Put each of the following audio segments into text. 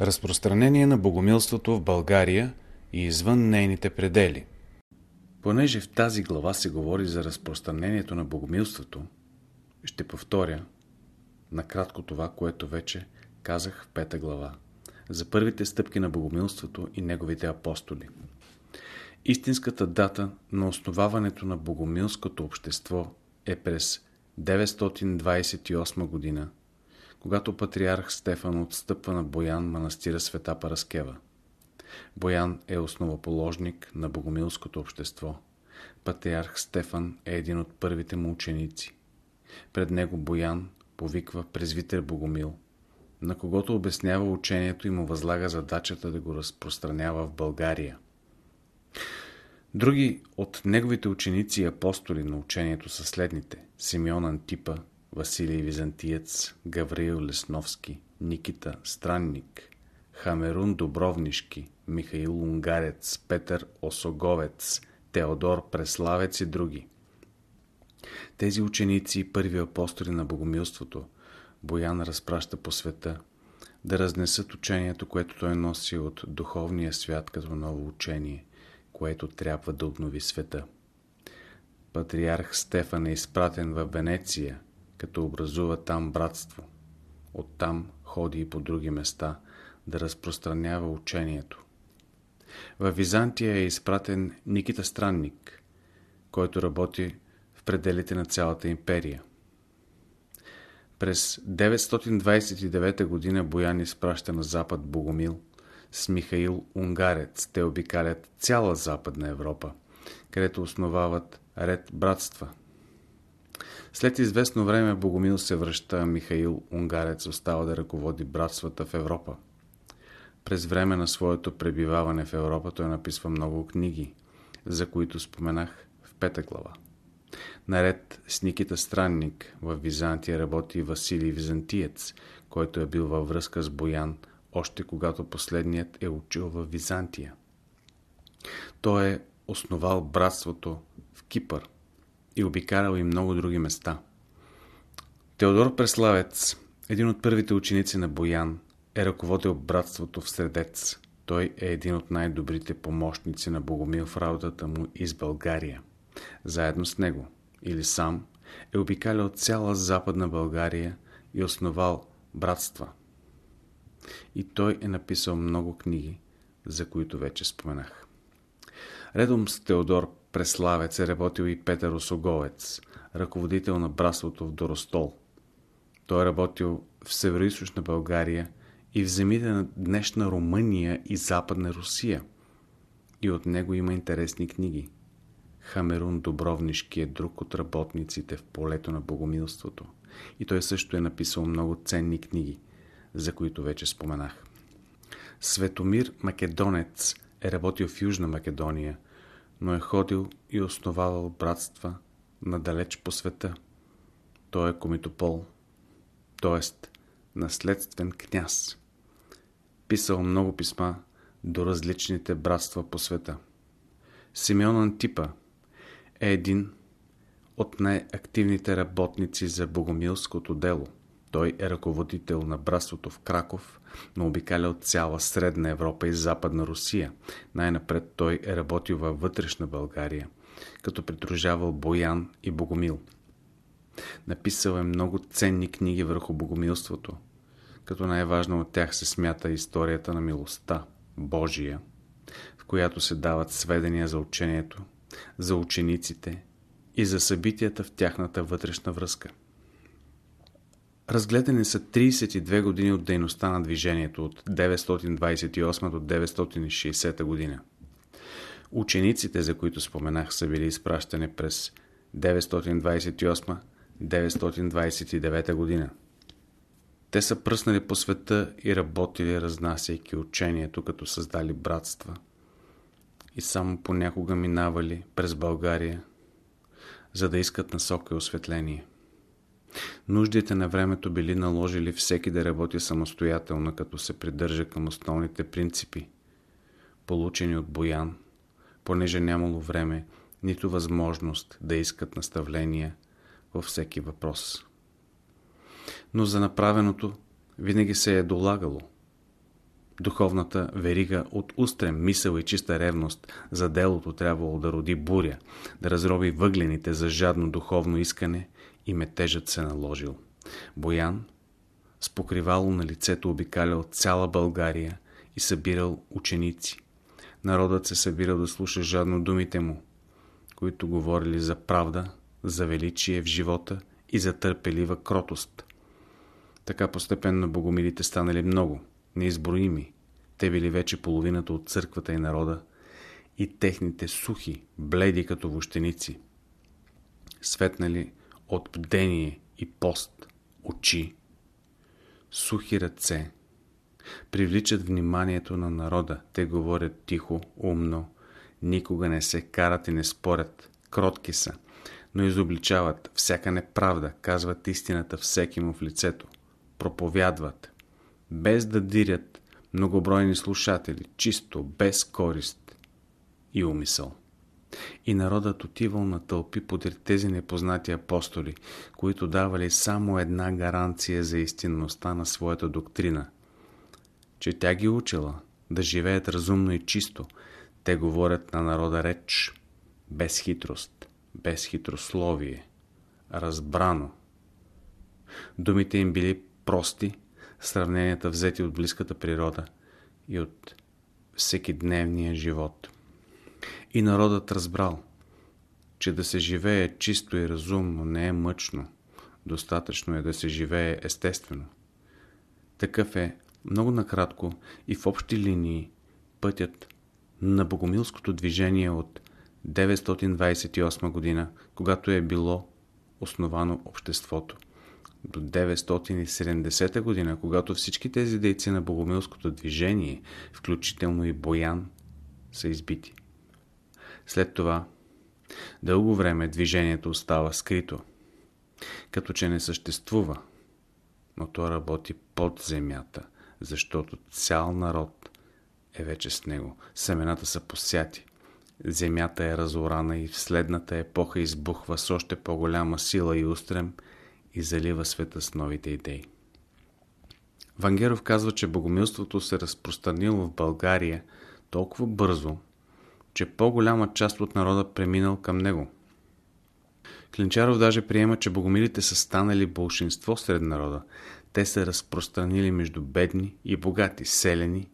Разпространение на богомилството в България и извън нейните предели. Понеже в тази глава се говори за разпространението на богомилството, ще повторя накратко това, което вече казах в пета глава, за първите стъпки на богомилството и неговите апостоли. Истинската дата на основаването на богомилското общество е през 928 година, когато патриарх Стефан отстъпва на Боян манастира Света Параскева. Боян е основоположник на богомилското общество. Патриарх Стефан е един от първите му ученици. Пред него Боян повиква презвитер Богомил, на когото обяснява учението и му възлага задачата да го разпространява в България. Други от неговите ученици и апостоли на учението са следните – Симеон Антипа, Василий Византиец, Гавриил Лесновски, Никита Странник, Хамерун Добровнишки, Михаил Унгарец, Петър Осоговец, Теодор Преславец и други. Тези ученици и първи апостоли на богомилството Боян разпраща по света да разнесат учението, което той носи от духовния свят като ново учение, което трябва да обнови света. Патриарх Стефан е изпратен в Венеция, като образува там братство. Оттам ходи и по други места да разпространява учението. В Византия е изпратен Никита Странник, който работи в пределите на цялата империя. През 929 г. Боян изпраща на запад Богомил с Михаил Унгарец. Те обикалят цяла Западна Европа, където основават ред братства. След известно време Богомил се връща, Михаил Унгарец остава да ръководи братствата в Европа. През време на своето пребиваване в Европа той написва много книги, за които споменах в пета глава. Наред с Никита Странник в Византия работи Василий Византиец, който е бил във връзка с Боян, още когато последният е учил в Византия. Той е основал братството в Кипър и обикалял и много други места. Теодор Преславец, един от първите ученици на Боян, е ръководил братството в Средец. Той е един от най-добрите помощници на Богомил в работата му из България. Заедно с него, или сам, е обикалял цяла западна България и основал братства. И той е написал много книги, за които вече споменах. Редом с Теодор Преславец е работил и Петър Осоговец, ръководител на братството в Доростол. Той е работил в Североизточна България и в земите на днешна Румъния и Западна Русия. И от него има интересни книги. Хамерун Добровнишки е друг от работниците в полето на богомилството. И той също е написал много ценни книги, за които вече споменах. Светомир Македонец е работил в Южна Македония, но е ходил и основавал братства надалеч по света. Той е комитопол, т.е. наследствен княз писал много писма до различните братства по света. Симеон Антипа е един от най-активните работници за богомилското дело. Той е ръководител на братството в Краков, но обикаля от цяла Средна Европа и Западна Русия. Най-напред той е работил във вътрешна България, като придружавал Боян и Богомил. Написал е много ценни книги върху богомилството – като най-важна от тях се смята историята на милостта, Божия, в която се дават сведения за учението, за учениците и за събитията в тяхната вътрешна връзка. Разгледани са 32 години от дейността на движението от 928 до 960 година. Учениците, за които споменах, са били изпращани през 928-929 година. Те са пръснали по света и работили, разнасяйки учението, като създали братства. И само понякога минавали през България, за да искат насока и осветление. Нуждите на времето били наложили всеки да работи самостоятелно, като се придържа към основните принципи, получени от Боян, понеже нямало време, нито възможност да искат наставления във всеки въпрос но за направеното винаги се е долагало. Духовната верига от устрем, мисъл и чиста ревност за делото трябвало да роди буря, да разроби въглените за жадно духовно искане и метежът се наложил. Боян с покривало на лицето обикалял цяла България и събирал ученици. Народът се събирал да слуша жадно думите му, които говорили за правда, за величие в живота и за търпелива кротост. Така постепенно богомилите станали много, неизброими. Те били вече половината от църквата и народа и техните сухи, бледи като вощеници. Светнали от бдение и пост, очи, сухи ръце, привличат вниманието на народа. Те говорят тихо, умно, никога не се карат и не спорят, кротки са, но изобличават всяка неправда, казват истината всеки му в лицето, проповядват, без да дирят многобройни слушатели, чисто, без корист и умисъл. И народът отивал на тълпи подир тези непознати апостоли, които давали само една гаранция за истинността на своята доктрина, че тя ги учила да живеят разумно и чисто. Те говорят на народа реч, без хитрост, без хитрословие, разбрано. Думите им били прости, сравненията взети от близката природа и от всеки дневния живот. И народът разбрал, че да се живее чисто и разумно не е мъчно, достатъчно е да се живее естествено. Такъв е много накратко и в общи линии пътят на богомилското движение от 928 година, когато е било основано обществото до 970 година, когато всички тези дейци на богомилското движение, включително и Боян, са избити. След това, дълго време движението остава скрито, като че не съществува, но то работи под земята, защото цял народ е вече с него. Семената са посяти. Земята е разорана и в следната епоха избухва с още по-голяма сила и устрем – и залива света с новите идеи. Вангеров казва, че богомилството се разпространило в България толкова бързо, че по-голяма част от народа преминал към него. Клинчаров даже приема, че богомилите са станали болшинство сред народа. Те се разпространили между бедни и богати, селени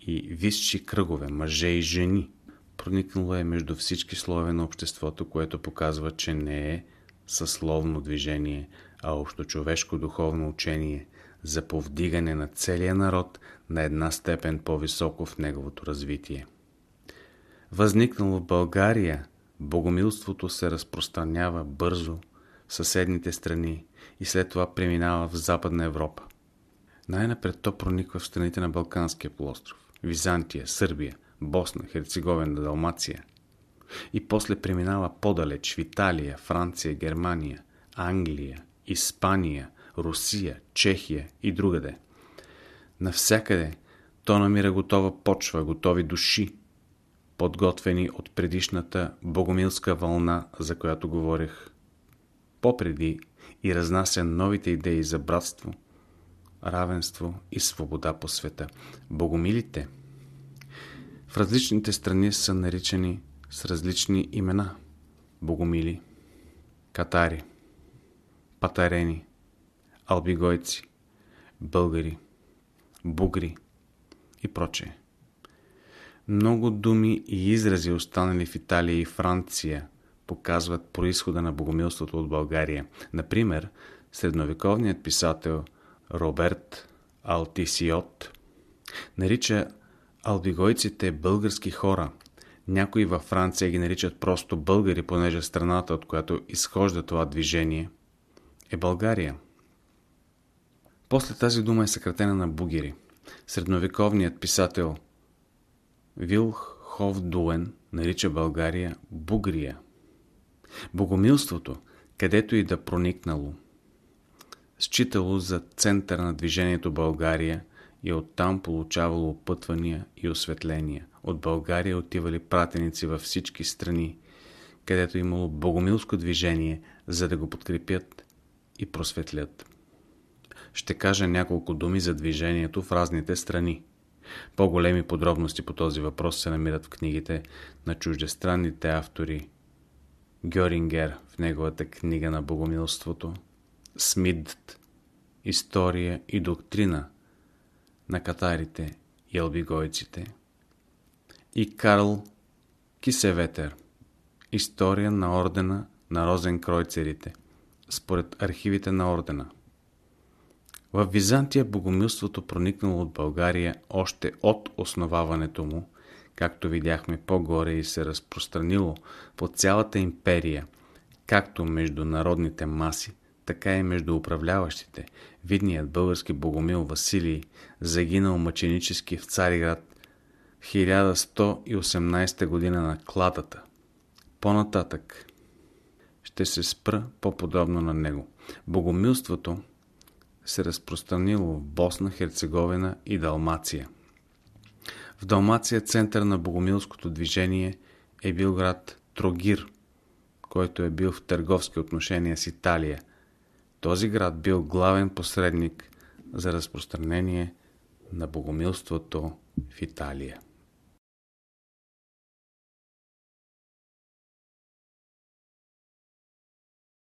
и висши кръгове, мъже и жени. Проникнало е между всички слоеве на обществото, което показва, че не е съсловно движение, а общочовешко духовно учение за повдигане на целия народ на една степен по-високо в неговото развитие. Възникнало в България, богомилството се разпространява бързо в съседните страни и след това преминава в Западна Европа. Най-напред то прониква в страните на Балканския полуостров, Византия, Сърбия, Босна, Херцеговина, Далмация – и после преминава по-далеч в Италия, Франция, Германия, Англия, Испания, Русия, Чехия и другаде. Навсякъде то намира готова почва, готови души, подготвени от предишната богомилска вълна, за която говорех попреди и разнася новите идеи за братство, равенство и свобода по света. Богомилите в различните страни са наричани с различни имена. Богомили, катари, патарени, албигойци, българи, бугри и прочее. Много думи и изрази останали в Италия и Франция показват происхода на богомилството от България. Например, средновековният писател Роберт Алтисиот нарича албигойците български хора – някои във Франция ги наричат просто българи, понеже страната, от която изхожда това движение, е България. После тази дума е съкратена на бугери. Средновековният писател Вилх Ховдуен нарича България Бугрия. Богомилството, където и да проникнало, считало за център на движението България и оттам получавало опътвания и осветления от България отивали пратеници във всички страни, където имало богомилско движение, за да го подкрепят и просветлят. ще кажа няколко думи за движението в разните страни. По-големи подробности по този въпрос се намират в книгите на чуждестранните автори Гьорингер в неговата книга на богомилството, Смидт, История и доктрина на катарите и албигойците и Карл Кисеветер, История на ордена на розенкройцерите, според архивите на ордена. В Византия богомилството проникнало от България още от основаването му, както видяхме по-горе и се разпространило по цялата империя, както между народните маси, така и между управляващите. Видният български богомил Василий загинал мъченически в Цариград 1118 година на кладата. По-нататък ще се спра по-подробно на него. Богомилството се разпространило в Босна, Херцеговина и Далмация. В Далмация център на богомилското движение е бил град Трогир, който е бил в търговски отношения с Италия. Този град бил главен посредник за разпространение на богомилството в Италия.